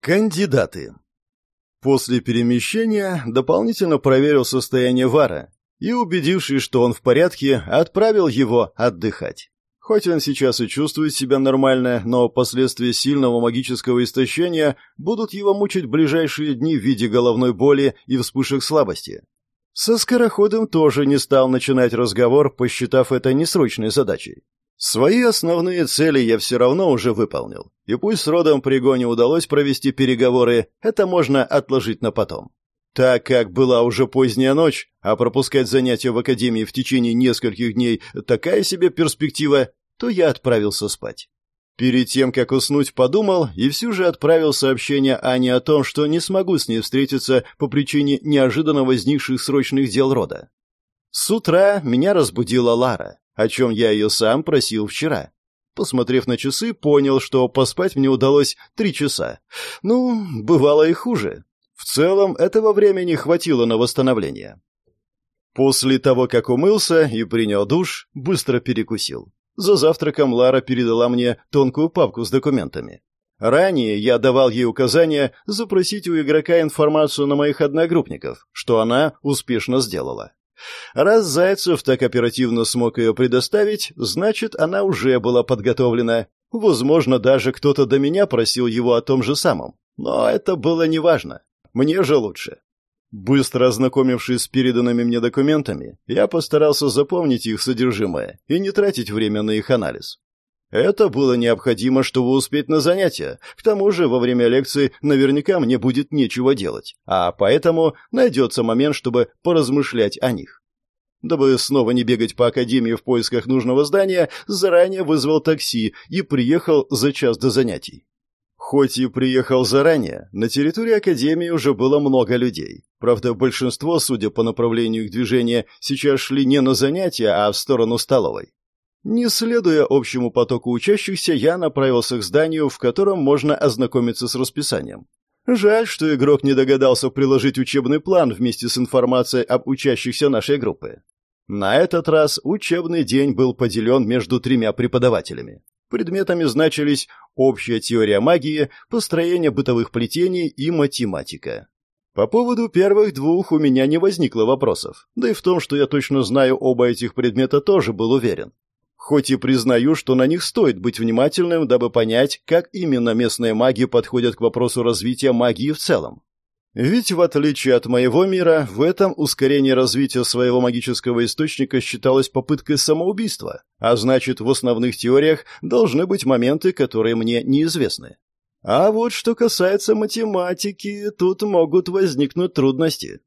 Кандидаты. После перемещения дополнительно проверил состояние Вара и, убедившись, что он в порядке, отправил его отдыхать. Хоть он сейчас и чувствует себя нормально, но последствия сильного магического истощения будут его мучить ближайшие дни в виде головной боли и вспышек слабости. Со скороходом тоже не стал начинать разговор, посчитав это несрочной задачей. Свои основные цели я все равно уже выполнил. И пусть с родом Пригоне удалось провести переговоры, это можно отложить на потом. Так как была уже поздняя ночь, а пропускать занятия в академии в течение нескольких дней такая себе перспектива, то я отправился спать. Перед тем, как уснуть, подумал и все же отправил сообщение Ане о том, что не смогу с ней встретиться по причине неожиданно возникших срочных дел рода. С утра меня разбудила Лара о чем я ее сам просил вчера. Посмотрев на часы, понял, что поспать мне удалось три часа. Ну, бывало и хуже. В целом, этого времени хватило на восстановление. После того, как умылся и принял душ, быстро перекусил. За завтраком Лара передала мне тонкую папку с документами. Ранее я давал ей указание запросить у игрока информацию на моих одногруппников, что она успешно сделала. Раз Зайцев так оперативно смог ее предоставить, значит, она уже была подготовлена. Возможно, даже кто-то до меня просил его о том же самом. Но это было неважно. Мне же лучше. Быстро ознакомившись с переданными мне документами, я постарался запомнить их содержимое и не тратить время на их анализ. Это было необходимо, чтобы успеть на занятия. К тому же, во время лекции наверняка мне будет нечего делать, а поэтому найдется момент, чтобы поразмышлять о них. Дабы снова не бегать по академии в поисках нужного здания, заранее вызвал такси и приехал за час до занятий. Хоть и приехал заранее, на территории академии уже было много людей. Правда, большинство, судя по направлению их движения, сейчас шли не на занятия, а в сторону столовой. Не следуя общему потоку учащихся, я направился к зданию, в котором можно ознакомиться с расписанием. Жаль, что игрок не догадался приложить учебный план вместе с информацией об учащихся нашей группы. На этот раз учебный день был поделен между тремя преподавателями. Предметами значились общая теория магии, построение бытовых плетений и математика. По поводу первых двух у меня не возникло вопросов, да и в том, что я точно знаю оба этих предмета, тоже был уверен. Хоть и признаю, что на них стоит быть внимательным, дабы понять, как именно местные маги подходят к вопросу развития магии в целом. Ведь, в отличие от моего мира, в этом ускорение развития своего магического источника считалось попыткой самоубийства, а значит, в основных теориях должны быть моменты, которые мне неизвестны. А вот что касается математики, тут могут возникнуть трудности.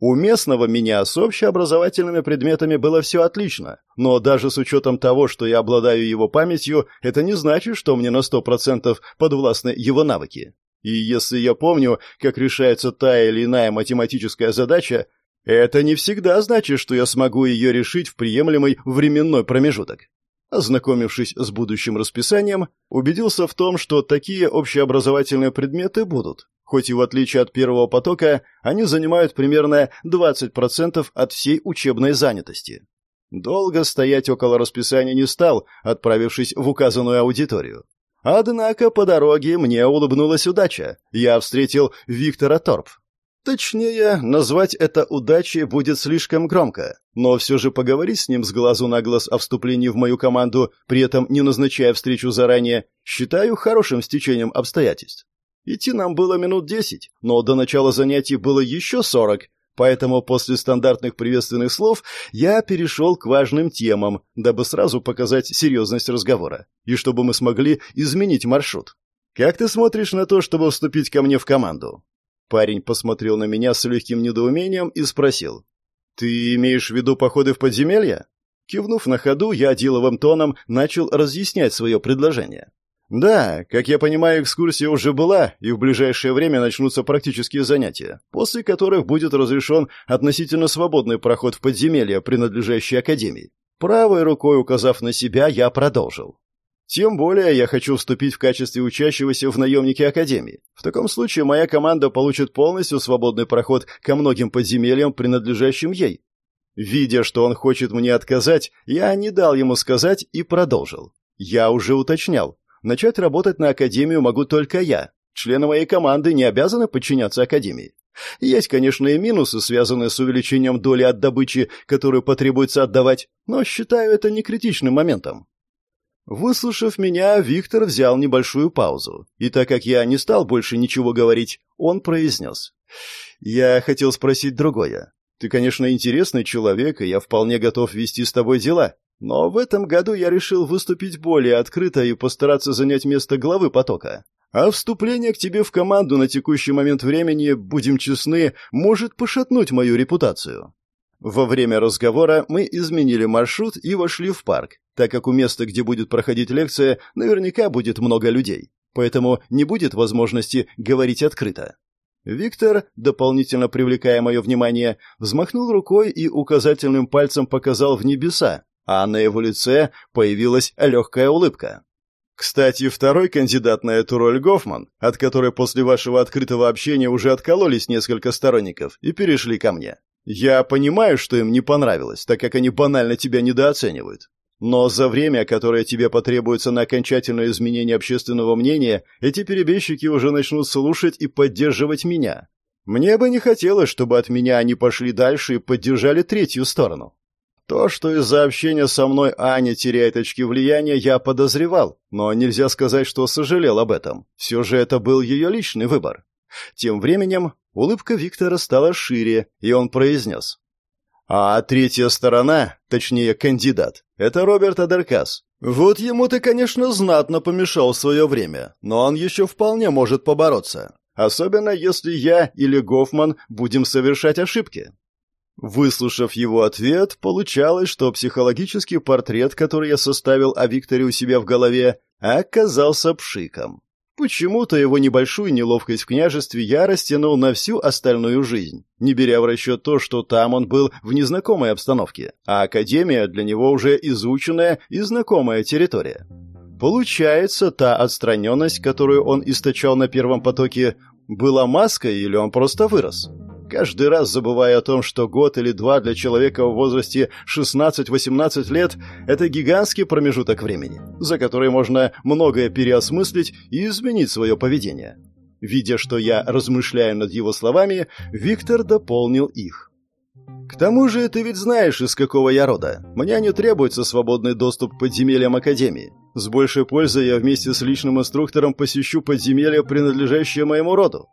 У местного меня с общеобразовательными предметами было все отлично, но даже с учетом того, что я обладаю его памятью, это не значит, что мне на сто процентов подвластны его навыки. И если я помню, как решается та или иная математическая задача, это не всегда значит, что я смогу ее решить в приемлемый временной промежуток. Ознакомившись с будущим расписанием, убедился в том, что такие общеобразовательные предметы будут хоть и в отличие от первого потока, они занимают примерно 20% от всей учебной занятости. Долго стоять около расписания не стал, отправившись в указанную аудиторию. Однако по дороге мне улыбнулась удача. Я встретил Виктора Торп. Точнее, назвать это удачей будет слишком громко, но все же поговорить с ним с глазу на глаз о вступлении в мою команду, при этом не назначая встречу заранее, считаю хорошим стечением обстоятельств. Идти нам было минут десять, но до начала занятий было еще сорок, поэтому после стандартных приветственных слов я перешел к важным темам, дабы сразу показать серьезность разговора, и чтобы мы смогли изменить маршрут. «Как ты смотришь на то, чтобы вступить ко мне в команду?» Парень посмотрел на меня с легким недоумением и спросил. «Ты имеешь в виду походы в подземелья?» Кивнув на ходу, я деловым тоном начал разъяснять свое предложение. «Да, как я понимаю, экскурсия уже была, и в ближайшее время начнутся практические занятия, после которых будет разрешен относительно свободный проход в подземелье, принадлежащее Академии. Правой рукой указав на себя, я продолжил. Тем более я хочу вступить в качестве учащегося в наемники Академии. В таком случае моя команда получит полностью свободный проход ко многим подземельям, принадлежащим ей. Видя, что он хочет мне отказать, я не дал ему сказать и продолжил. Я уже уточнял. Начать работать на Академию могу только я. Члены моей команды не обязаны подчиняться Академии. Есть, конечно, и минусы, связанные с увеличением доли от добычи, которую потребуется отдавать, но считаю это не критичным моментом. Выслушав меня, Виктор взял небольшую паузу, и так как я не стал больше ничего говорить, он произнес. «Я хотел спросить другое. Ты, конечно, интересный человек, и я вполне готов вести с тобой дела, но в этом году я решил выступить более открыто и постараться занять место главы потока. А вступление к тебе в команду на текущий момент времени, будем честны, может пошатнуть мою репутацию. Во время разговора мы изменили маршрут и вошли в парк, так как у места, где будет проходить лекция, наверняка будет много людей, поэтому не будет возможности говорить открыто. Виктор, дополнительно привлекая мое внимание, взмахнул рукой и указательным пальцем показал в небеса, а на его лице появилась легкая улыбка. Кстати, второй кандидат на эту роль Гофман, от которой после вашего открытого общения уже откололись несколько сторонников и перешли ко мне. Я понимаю, что им не понравилось, так как они банально тебя недооценивают. Но за время, которое тебе потребуется на окончательное изменение общественного мнения, эти перебежчики уже начнут слушать и поддерживать меня. Мне бы не хотелось, чтобы от меня они пошли дальше и поддержали третью сторону. То, что из-за общения со мной Аня теряет очки влияния, я подозревал, но нельзя сказать, что сожалел об этом. Все же это был ее личный выбор. Тем временем улыбка Виктора стала шире, и он произнес. «А третья сторона, точнее кандидат, это Роберт Адеркас. Вот ему ты, конечно, знатно помешал в свое время, но он еще вполне может побороться. Особенно если я или Гофман будем совершать ошибки. Выслушав его ответ, получалось, что психологический портрет, который я составил о Викторе у себя в голове, оказался пшиком. Почему-то его небольшую неловкость в княжестве я растянул на всю остальную жизнь, не беря в расчет то, что там он был в незнакомой обстановке, а Академия для него уже изученная и знакомая территория. Получается, та отстраненность, которую он источал на первом потоке, была маской или он просто вырос? Каждый раз забывая о том, что год или два для человека в возрасте 16-18 лет – это гигантский промежуток времени, за который можно многое переосмыслить и изменить свое поведение. Видя, что я размышляю над его словами, Виктор дополнил их. «К тому же ты ведь знаешь, из какого я рода. Мне не требуется свободный доступ к подземельям Академии. С большей пользой я вместе с личным инструктором посещу подземелья, принадлежащие моему роду.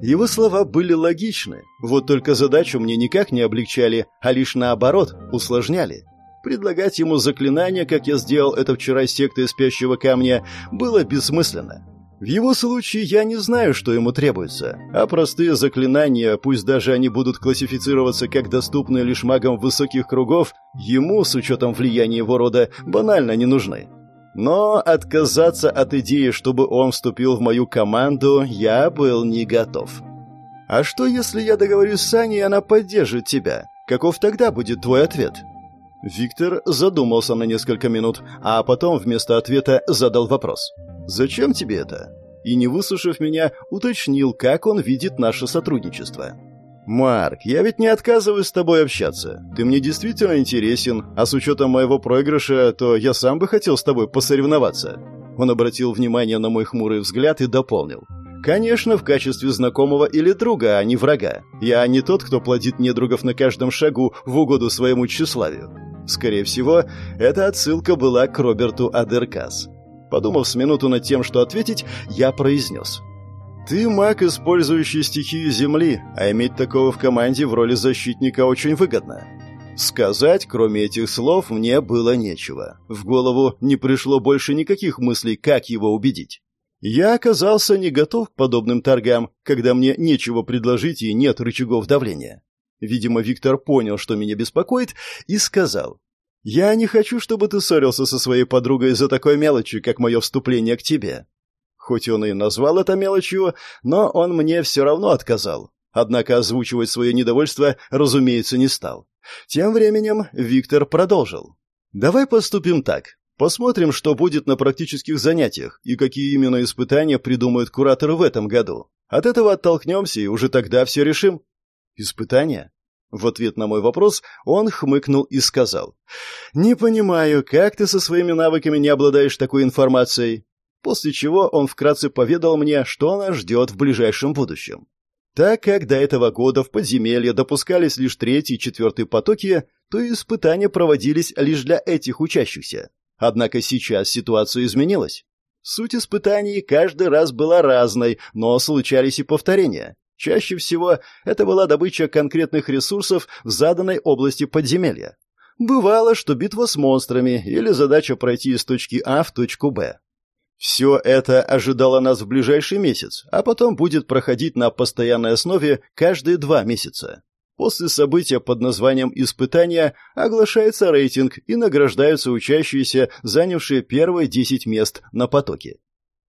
Его слова были логичны, вот только задачу мне никак не облегчали, а лишь наоборот, усложняли. Предлагать ему заклинание, как я сделал это вчера с сектой спящего камня, было бессмысленно. В его случае я не знаю, что ему требуется, а простые заклинания, пусть даже они будут классифицироваться как доступные лишь магам высоких кругов, ему, с учетом влияния его рода, банально не нужны. Но отказаться от идеи, чтобы он вступил в мою команду, я был не готов. А что, если я договорюсь с Аней, и она поддержит тебя? Каков тогда будет твой ответ? Виктор задумался на несколько минут, а потом вместо ответа задал вопрос. «Зачем тебе это?» И, не выслушав меня, уточнил, как он видит наше сотрудничество. «Марк, я ведь не отказываюсь с тобой общаться. Ты мне действительно интересен, а с учетом моего проигрыша, то я сам бы хотел с тобой посоревноваться». Он обратил внимание на мой хмурый взгляд и дополнил. «Конечно, в качестве знакомого или друга, а не врага. Я не тот, кто плодит недругов на каждом шагу в угоду своему тщеславию. Скорее всего, эта отсылка была к Роберту Адеркас. Подумав с минуту над тем, что ответить, я произнес. Ты маг, использующий стихию Земли, а иметь такого в команде в роли защитника очень выгодно. Сказать, кроме этих слов, мне было нечего. В голову не пришло больше никаких мыслей, как его убедить. Я оказался не готов к подобным торгам, когда мне нечего предложить и нет рычагов давления. Видимо, Виктор понял, что меня беспокоит, и сказал. «Я не хочу, чтобы ты ссорился со своей подругой из-за такой мелочи, как мое вступление к тебе. Хоть он и назвал это мелочью, но он мне все равно отказал. Однако озвучивать свое недовольство, разумеется, не стал. Тем временем Виктор продолжил. «Давай поступим так. Посмотрим, что будет на практических занятиях и какие именно испытания придумают кураторы в этом году. От этого оттолкнемся и уже тогда все решим». «Испытания?» В ответ на мой вопрос он хмыкнул и сказал. «Не понимаю, как ты со своими навыками не обладаешь такой информацией? После чего он вкратце поведал мне, что нас ждет в ближайшем будущем. Так как до этого года в подземелье допускались лишь третий и четвертый потоки, то испытания проводились лишь для этих учащихся. Однако сейчас ситуация изменилась. Суть испытаний каждый раз была разной, но случались и повторения. Чаще всего это была добыча конкретных ресурсов в заданной области подземелья. Бывало, что битва с монстрами или задача пройти из точки А в точку Б. Все это ожидало нас в ближайший месяц, а потом будет проходить на постоянной основе каждые два месяца. После события под названием «Испытание» оглашается рейтинг и награждаются учащиеся, занявшие первые 10 мест на потоке.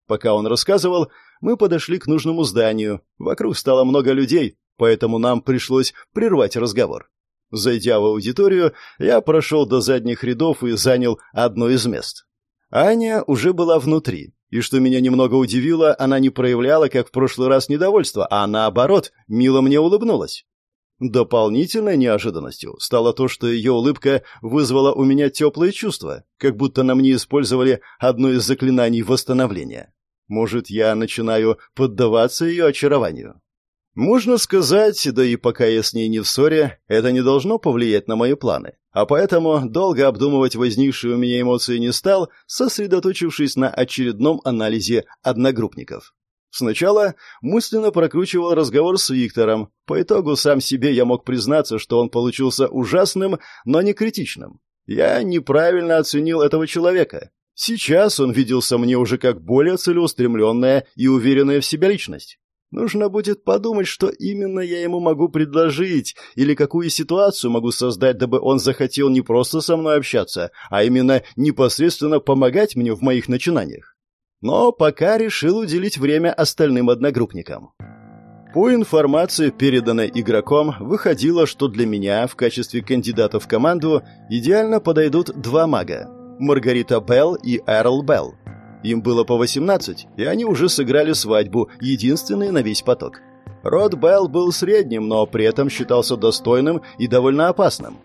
Пока он рассказывал, мы подошли к нужному зданию. Вокруг стало много людей, поэтому нам пришлось прервать разговор. Зайдя в аудиторию, я прошел до задних рядов и занял одно из мест. Аня уже была внутри, и что меня немного удивило, она не проявляла, как в прошлый раз, недовольства, а наоборот, мило мне улыбнулась. Дополнительной неожиданностью стало то, что ее улыбка вызвала у меня теплые чувства, как будто на мне использовали одно из заклинаний восстановления. Может, я начинаю поддаваться ее очарованию? Можно сказать, да и пока я с ней не в ссоре, это не должно повлиять на мои планы. А поэтому долго обдумывать возникшие у меня эмоции не стал, сосредоточившись на очередном анализе одногруппников. Сначала мысленно прокручивал разговор с Виктором. По итогу сам себе я мог признаться, что он получился ужасным, но не критичным. Я неправильно оценил этого человека. Сейчас он виделся мне уже как более целеустремленная и уверенная в себе личность. Нужно будет подумать, что именно я ему могу предложить, или какую ситуацию могу создать, дабы он захотел не просто со мной общаться, а именно непосредственно помогать мне в моих начинаниях. Но пока решил уделить время остальным одногруппникам. По информации, переданной игроком, выходило, что для меня в качестве кандидата в команду идеально подойдут два мага – Маргарита Белл и Эрл Белл. Им было по 18, и они уже сыграли свадьбу, единственные на весь поток. Род Белл был средним, но при этом считался достойным и довольно опасным.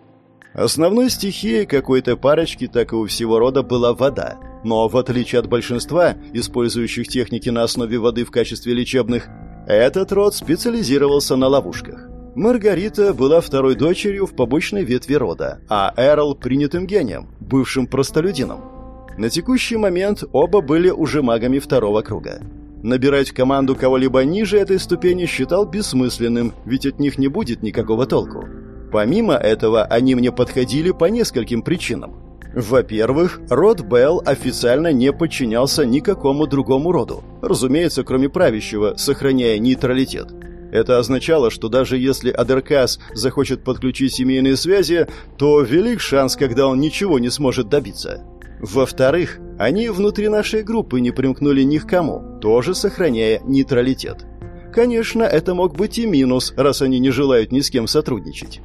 Основной стихией какой-то парочки, так и у всего рода, была вода. Но в отличие от большинства, использующих техники на основе воды в качестве лечебных, этот род специализировался на ловушках. Маргарита была второй дочерью в побочной ветви рода, а Эрл – принятым гением, бывшим простолюдином. На текущий момент оба были уже магами второго круга. Набирать команду кого-либо ниже этой ступени считал бессмысленным, ведь от них не будет никакого толку. Помимо этого, они мне подходили по нескольким причинам. Во-первых, род Белл официально не подчинялся никакому другому роду, разумеется, кроме правящего, сохраняя нейтралитет. Это означало, что даже если Адеркас захочет подключить семейные связи, то велик шанс, когда он ничего не сможет добиться. Во-вторых, они внутри нашей группы не примкнули ни к кому, тоже сохраняя нейтралитет. Конечно, это мог быть и минус, раз они не желают ни с кем сотрудничать.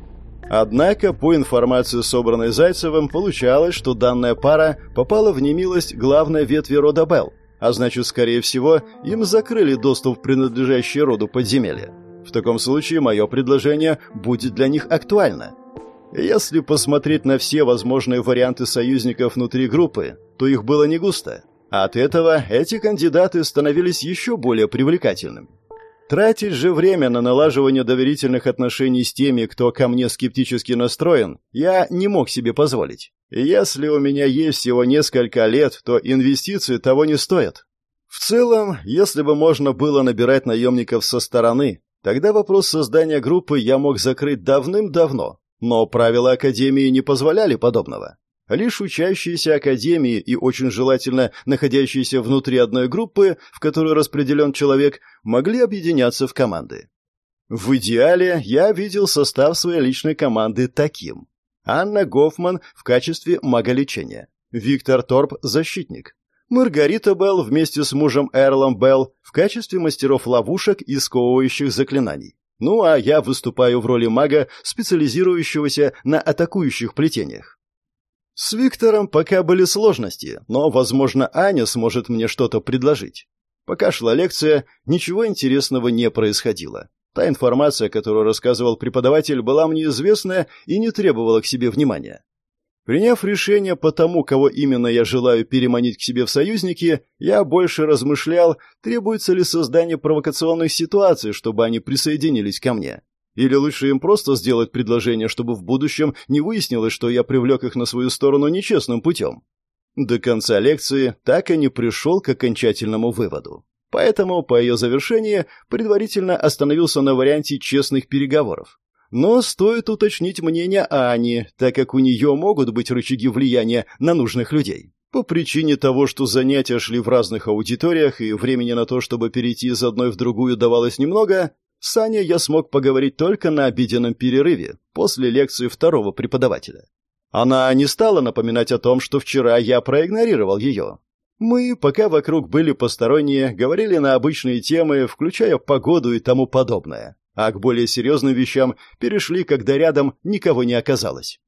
Однако, по информации, собранной Зайцевым, получалось, что данная пара попала в немилость главной ветви рода Белл, а значит, скорее всего, им закрыли доступ в принадлежащее роду подземелья. В таком случае мое предложение будет для них актуально. Если посмотреть на все возможные варианты союзников внутри группы, то их было не густо. От этого эти кандидаты становились еще более привлекательными. Тратить же время на налаживание доверительных отношений с теми, кто ко мне скептически настроен, я не мог себе позволить. Если у меня есть всего несколько лет, то инвестиции того не стоят. В целом, если бы можно было набирать наемников со стороны, тогда вопрос создания группы я мог закрыть давным-давно, но правила Академии не позволяли подобного. Лишь учащиеся Академии и очень желательно находящиеся внутри одной группы, в которой распределен человек, могли объединяться в команды. В идеале я видел состав своей личной команды таким. Анна Гофман в качестве мага-лечения, Виктор Торп – защитник, Маргарита Белл вместе с мужем Эрлом Белл в качестве мастеров ловушек и сковывающих заклинаний. Ну а я выступаю в роли мага, специализирующегося на атакующих плетениях. С Виктором пока были сложности, но, возможно, Аня сможет мне что-то предложить. Пока шла лекция, ничего интересного не происходило. Та информация, которую рассказывал преподаватель, была мне известна и не требовала к себе внимания. Приняв решение по тому, кого именно я желаю переманить к себе в союзники, я больше размышлял, требуется ли создание провокационных ситуаций, чтобы они присоединились ко мне. Или лучше им просто сделать предложение, чтобы в будущем не выяснилось, что я привлек их на свою сторону нечестным путем. До конца лекции так и не пришел к окончательному выводу. Поэтому по ее завершении предварительно остановился на варианте честных переговоров. Но стоит уточнить мнение Ани, так как у нее могут быть рычаги влияния на нужных людей. По причине того, что занятия шли в разных аудиториях и времени на то, чтобы перейти из одной в другую давалось немного, с Аней я смог поговорить только на обеденном перерыве, после лекции второго преподавателя. Она не стала напоминать о том, что вчера я проигнорировал ее. Мы, пока вокруг были посторонние, говорили на обычные темы, включая погоду и тому подобное, а к более серьезным вещам перешли, когда рядом никого не оказалось.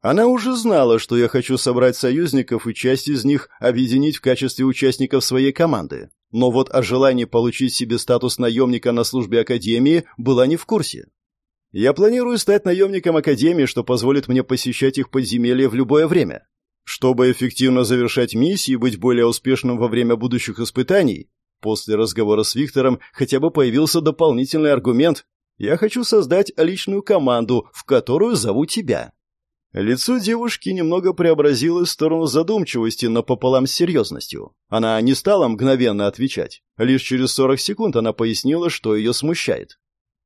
Она уже знала, что я хочу собрать союзников и часть из них объединить в качестве участников своей команды. Но вот о желании получить себе статус наемника на службе Академии была не в курсе. Я планирую стать наемником Академии, что позволит мне посещать их подземелья в любое время. Чтобы эффективно завершать миссии и быть более успешным во время будущих испытаний, после разговора с Виктором хотя бы появился дополнительный аргумент. Я хочу создать личную команду, в которую зову тебя. Лицо девушки немного преобразилось в сторону задумчивости, но пополам с серьезностью. Она не стала мгновенно отвечать. Лишь через 40 секунд она пояснила, что ее смущает.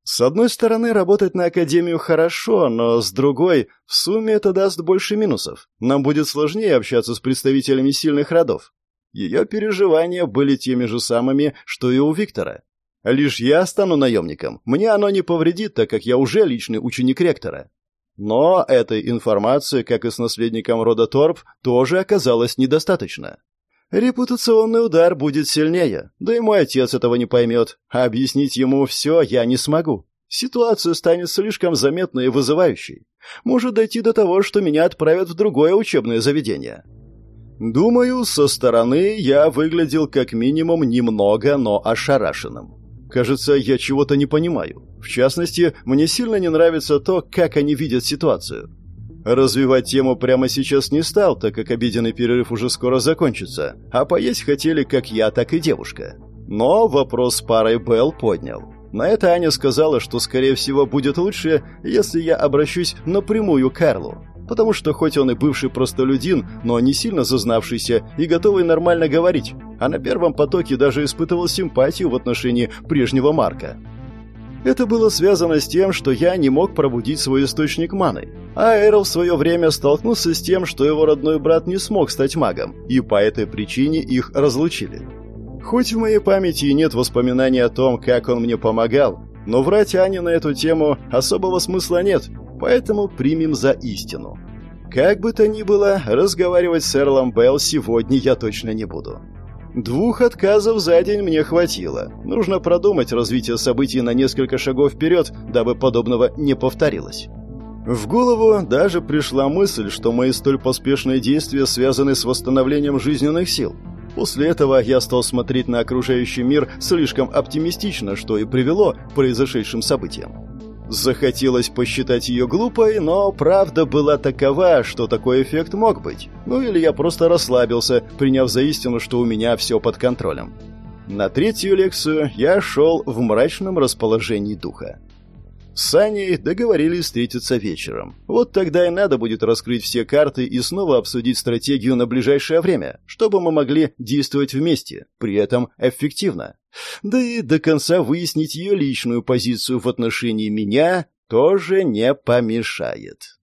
С одной стороны, работать на Академию хорошо, но с другой, в сумме это даст больше минусов. Нам будет сложнее общаться с представителями сильных родов. Ее переживания были теми же самыми, что и у Виктора. Лишь я стану наемником. Мне оно не повредит, так как я уже личный ученик ректора. Но этой информации, как и с наследником рода Торп, тоже оказалось недостаточно. Репутационный удар будет сильнее, да и мой отец этого не поймет. Объяснить ему все я не смогу. Ситуация станет слишком заметной и вызывающей. Может дойти до того, что меня отправят в другое учебное заведение. Думаю, со стороны я выглядел как минимум немного, но ошарашенным. Кажется, я чего-то не понимаю. В частности, мне сильно не нравится то, как они видят ситуацию. Развивать тему прямо сейчас не стал, так как обеденный перерыв уже скоро закончится, а поесть хотели как я, так и девушка. Но вопрос с парой Белл поднял. На это Аня сказала, что, скорее всего, будет лучше, если я обращусь напрямую к Карлу. Потому что хоть он и бывший простолюдин, но не сильно зазнавшийся и готовый нормально говорить, а на первом потоке даже испытывал симпатию в отношении прежнего Марка. Это было связано с тем, что я не мог пробудить свой источник маны. А Эрл в свое время столкнулся с тем, что его родной брат не смог стать магом, и по этой причине их разлучили. Хоть в моей памяти и нет воспоминаний о том, как он мне помогал, но врать Ане на эту тему особого смысла нет, поэтому примем за истину. Как бы то ни было, разговаривать с Эрлом Белл сегодня я точно не буду. Двух отказов за день мне хватило. Нужно продумать развитие событий на несколько шагов вперед, дабы подобного не повторилось. В голову даже пришла мысль, что мои столь поспешные действия связаны с восстановлением жизненных сил. После этого я стал смотреть на окружающий мир слишком оптимистично, что и привело к произошедшим событиям. Захотелось посчитать ее глупой, но правда была такова, что такой эффект мог быть. Ну или я просто расслабился, приняв за истину, что у меня все под контролем. На третью лекцию я шел в мрачном расположении духа. С Аней договорились встретиться вечером. Вот тогда и надо будет раскрыть все карты и снова обсудить стратегию на ближайшее время, чтобы мы могли действовать вместе, при этом эффективно. Да и до конца выяснить ее личную позицию в отношении меня тоже не помешает.